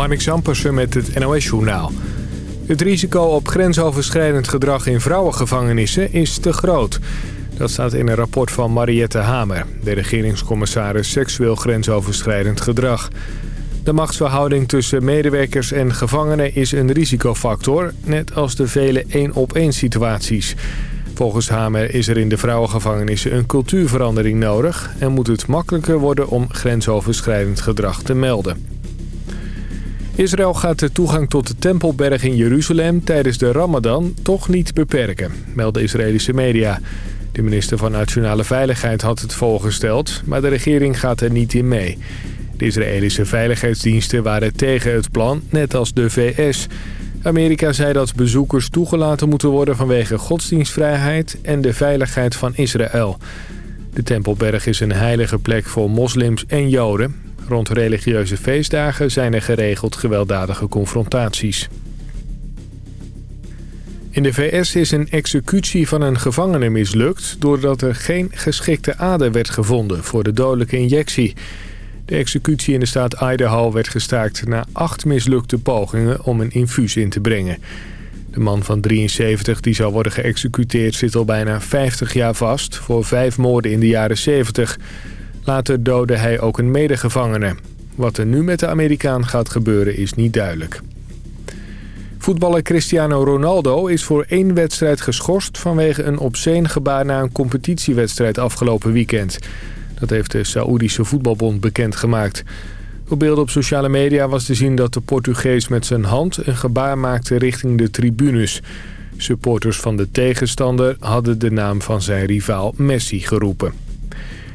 Marnik Zampersen met het NOS-journaal. Het risico op grensoverschrijdend gedrag in vrouwengevangenissen is te groot. Dat staat in een rapport van Mariette Hamer, de regeringscommissaris seksueel grensoverschrijdend gedrag. De machtsverhouding tussen medewerkers en gevangenen is een risicofactor, net als de vele één-op-één situaties. Volgens Hamer is er in de vrouwengevangenissen een cultuurverandering nodig... en moet het makkelijker worden om grensoverschrijdend gedrag te melden. Israël gaat de toegang tot de Tempelberg in Jeruzalem tijdens de Ramadan toch niet beperken, melden Israëlische media. De minister van Nationale Veiligheid had het voorgesteld, maar de regering gaat er niet in mee. De Israëlische veiligheidsdiensten waren tegen het plan, net als de VS. Amerika zei dat bezoekers toegelaten moeten worden vanwege godsdienstvrijheid en de veiligheid van Israël. De Tempelberg is een heilige plek voor moslims en joden. Rond religieuze feestdagen zijn er geregeld gewelddadige confrontaties. In de VS is een executie van een gevangene mislukt... doordat er geen geschikte ader werd gevonden voor de dodelijke injectie. De executie in de staat Idaho werd gestaakt na acht mislukte pogingen om een infuus in te brengen. De man van 73 die zou worden geëxecuteerd zit al bijna 50 jaar vast voor vijf moorden in de jaren 70. Later doodde hij ook een medegevangene. Wat er nu met de Amerikaan gaat gebeuren is niet duidelijk. Voetballer Cristiano Ronaldo is voor één wedstrijd geschorst... vanwege een obscene gebaar na een competitiewedstrijd afgelopen weekend. Dat heeft de Saoedische Voetbalbond bekendgemaakt. Op beelden op sociale media was te zien dat de Portugees met zijn hand... een gebaar maakte richting de tribunes. Supporters van de tegenstander hadden de naam van zijn rivaal Messi geroepen.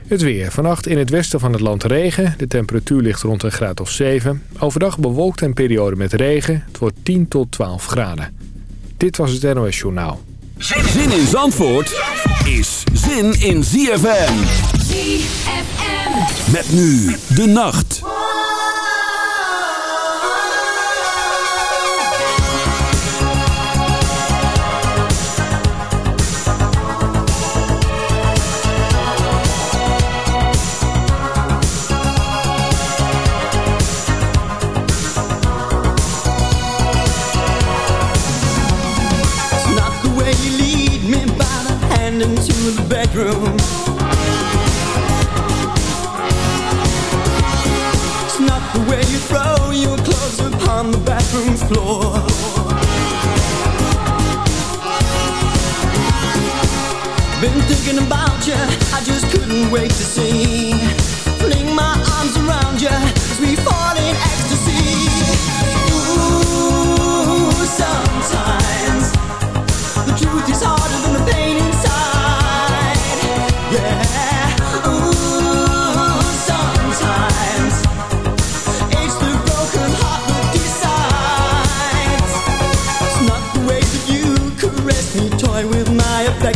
Het weer. Vannacht in het westen van het land regen. De temperatuur ligt rond een graad of 7. Overdag bewolkt en periode met regen. Het wordt 10 tot 12 graden. Dit was het NOS Journaal. Zin in Zandvoort is zin in ZFM. ZFM. Met nu de nacht. The bathroom floor. Been thinking about you, I just couldn't wait to see. Fling my arms around you as we fall in ecstasy. Ooh, sometimes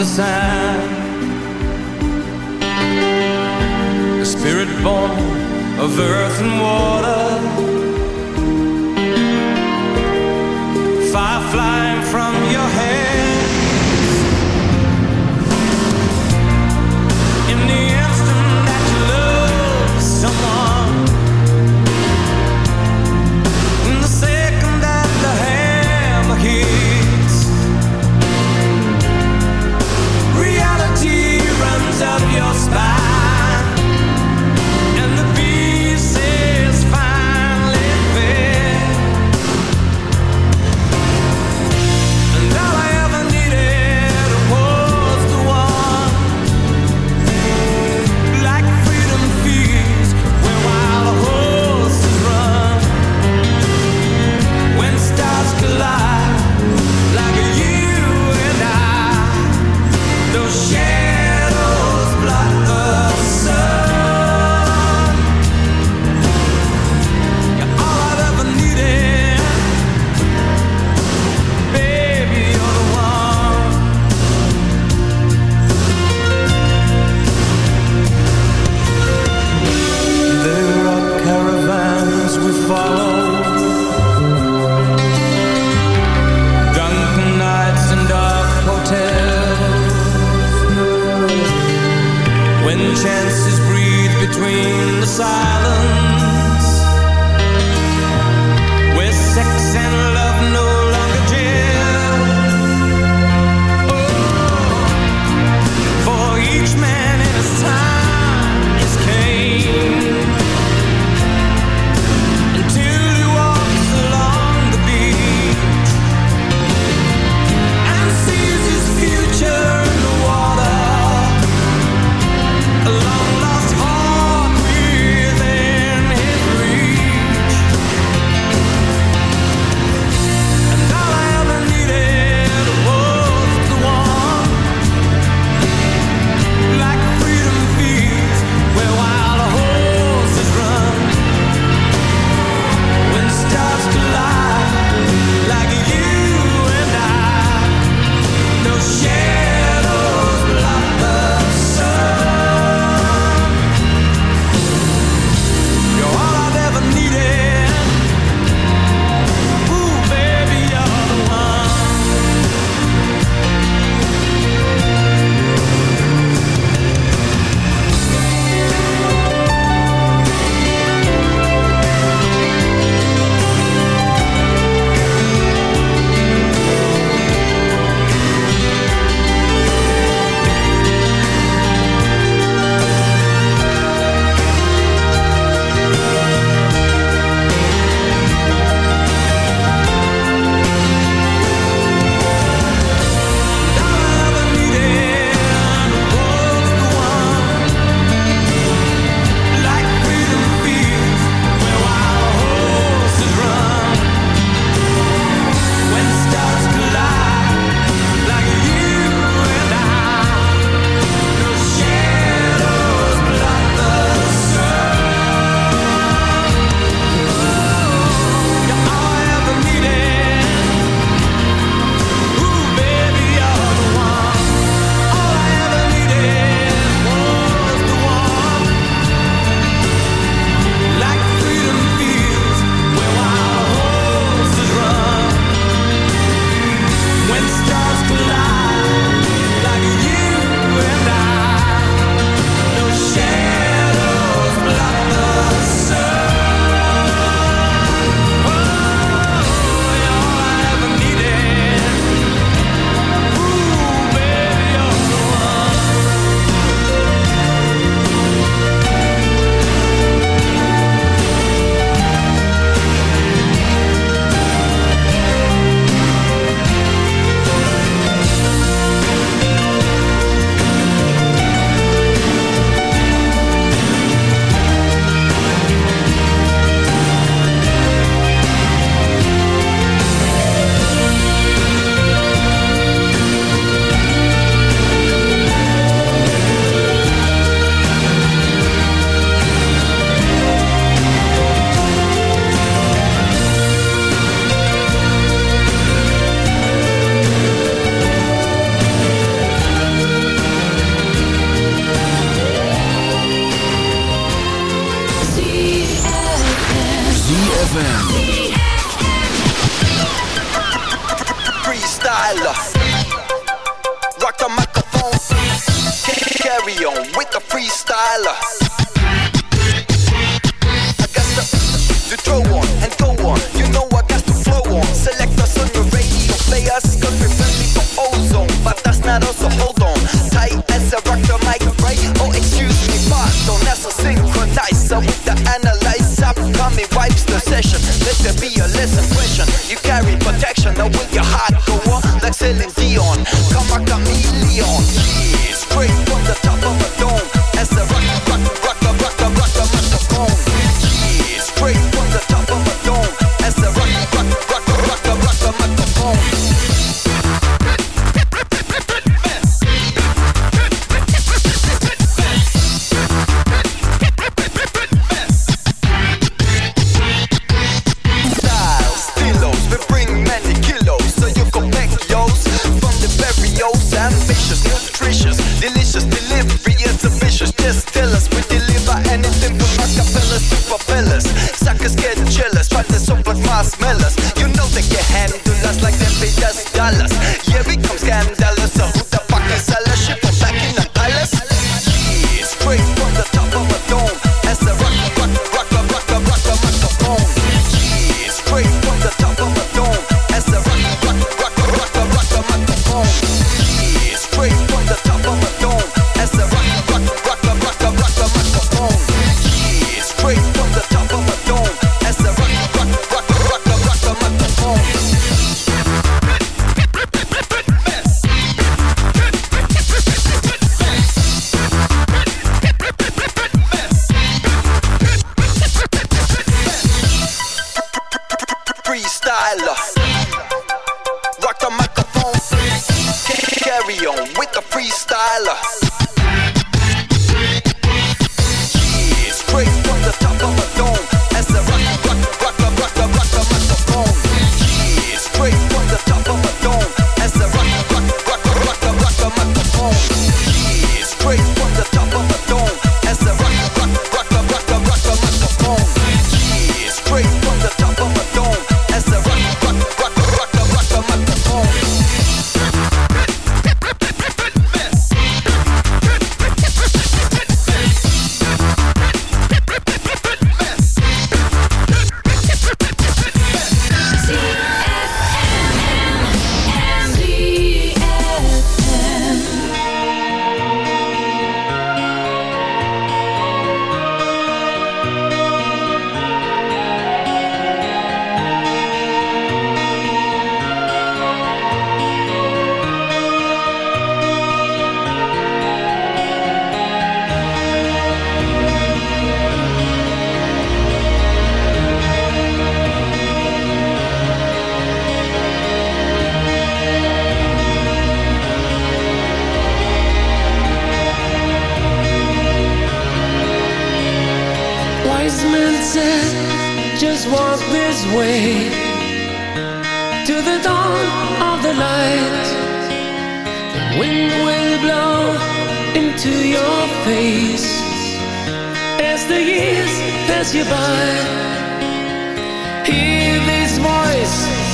the sand. A spirit born of earth and water. Fire flying from your head. ZFM. Freestyler. Rock the microphone. Carry on with the freestyler.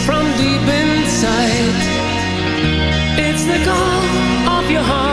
from deep inside. It's the call of your heart.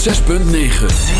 106.9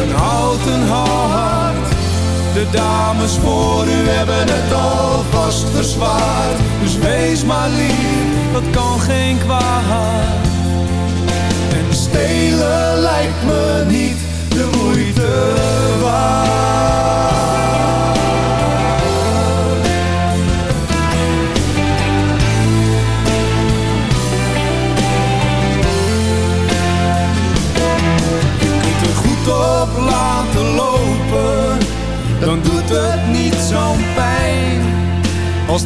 een houten hart. De dames voor u hebben het alvast verzwaard. Dus wees maar lief, dat kan geen kwaad.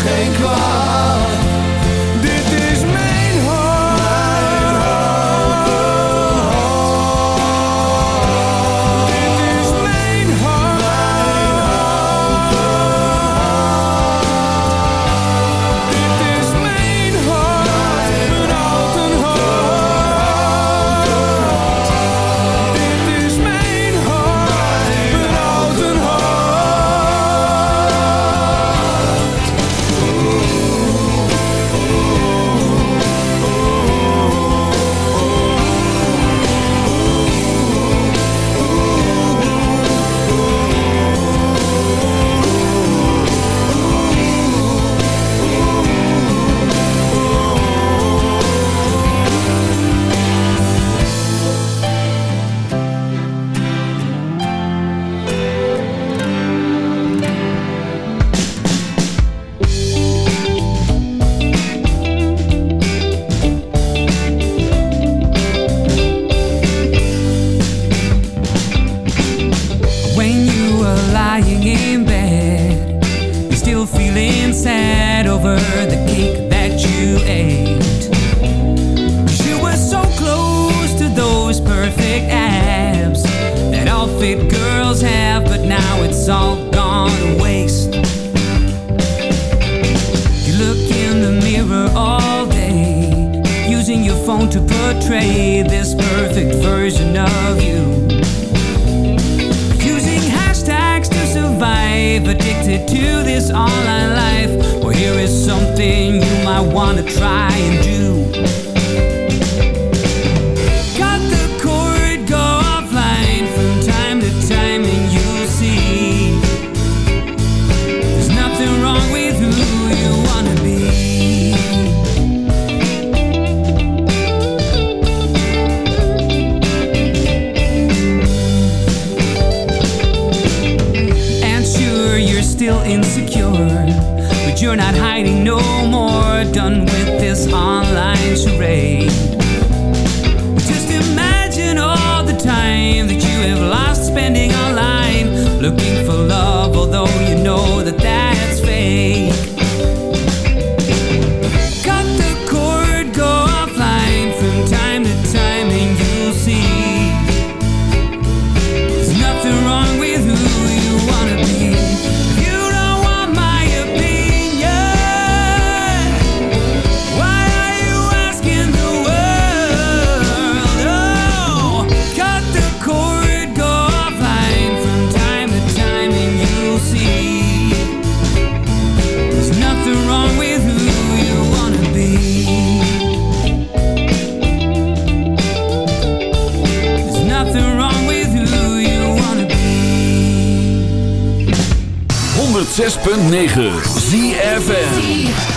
Geen kwaad. This online life. Well, here is something you might want to try and do. 106.9 ZFM.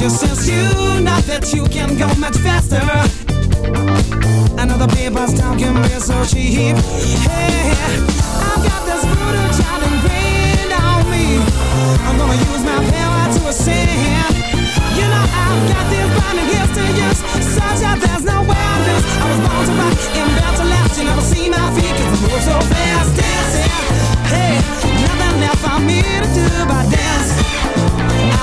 She says you know that you can go much faster. The paper's talking real so cheap. Hey, I've got this voodoo child ingrained on me. I'm gonna use my power to ascend. You know I've got this burning gifts to use, such that there's no way. I was born to rock and built to last. You never see my feet 'cause I move so fast, dancing. Hey, nothing left for me to do but dance.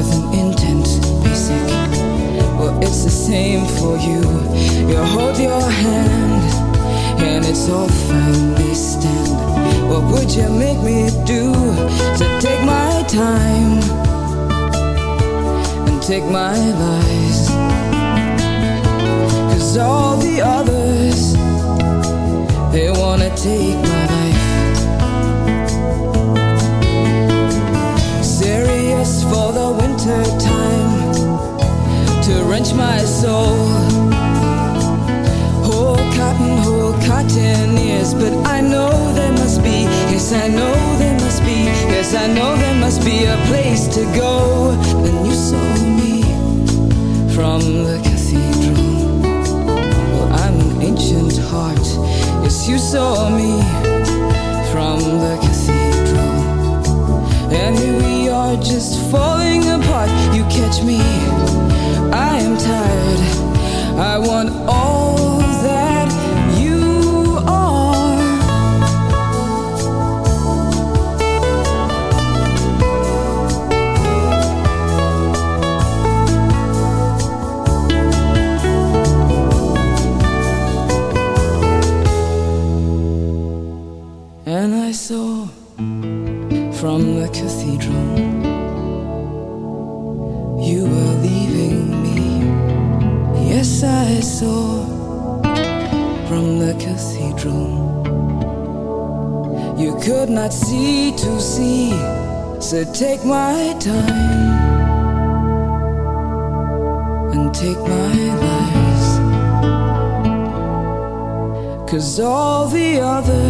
With an intense basic. Well, it's the same for you. You hold your hand, and it's all fine, they stand. What would you make me do to take my time and take my lies? Cause all the others, they wanna take my life. Serious for the winter time to wrench my soul. Whole cotton, whole cotton ears, but I know there must be, yes, I know there must be, yes, I know there must be a place to go. Then you saw me from the cathedral. Well, I'm an ancient heart, Yes, you saw me from the catch me, I am tired. I want all So take my time and take my lies. Cause all the others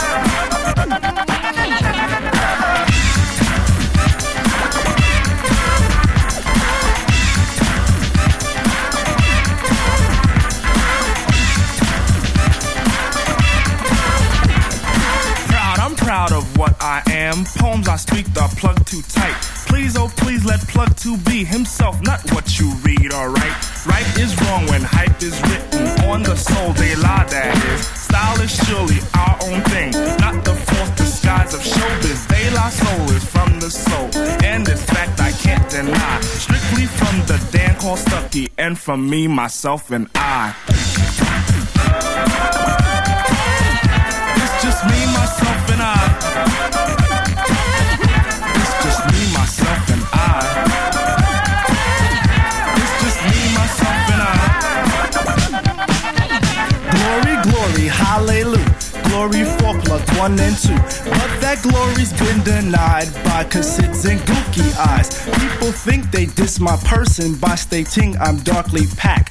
me, myself, and I. one and two. But that glory's been denied by cassids and gookie eyes. People think they diss my person by stating I'm darkly packed.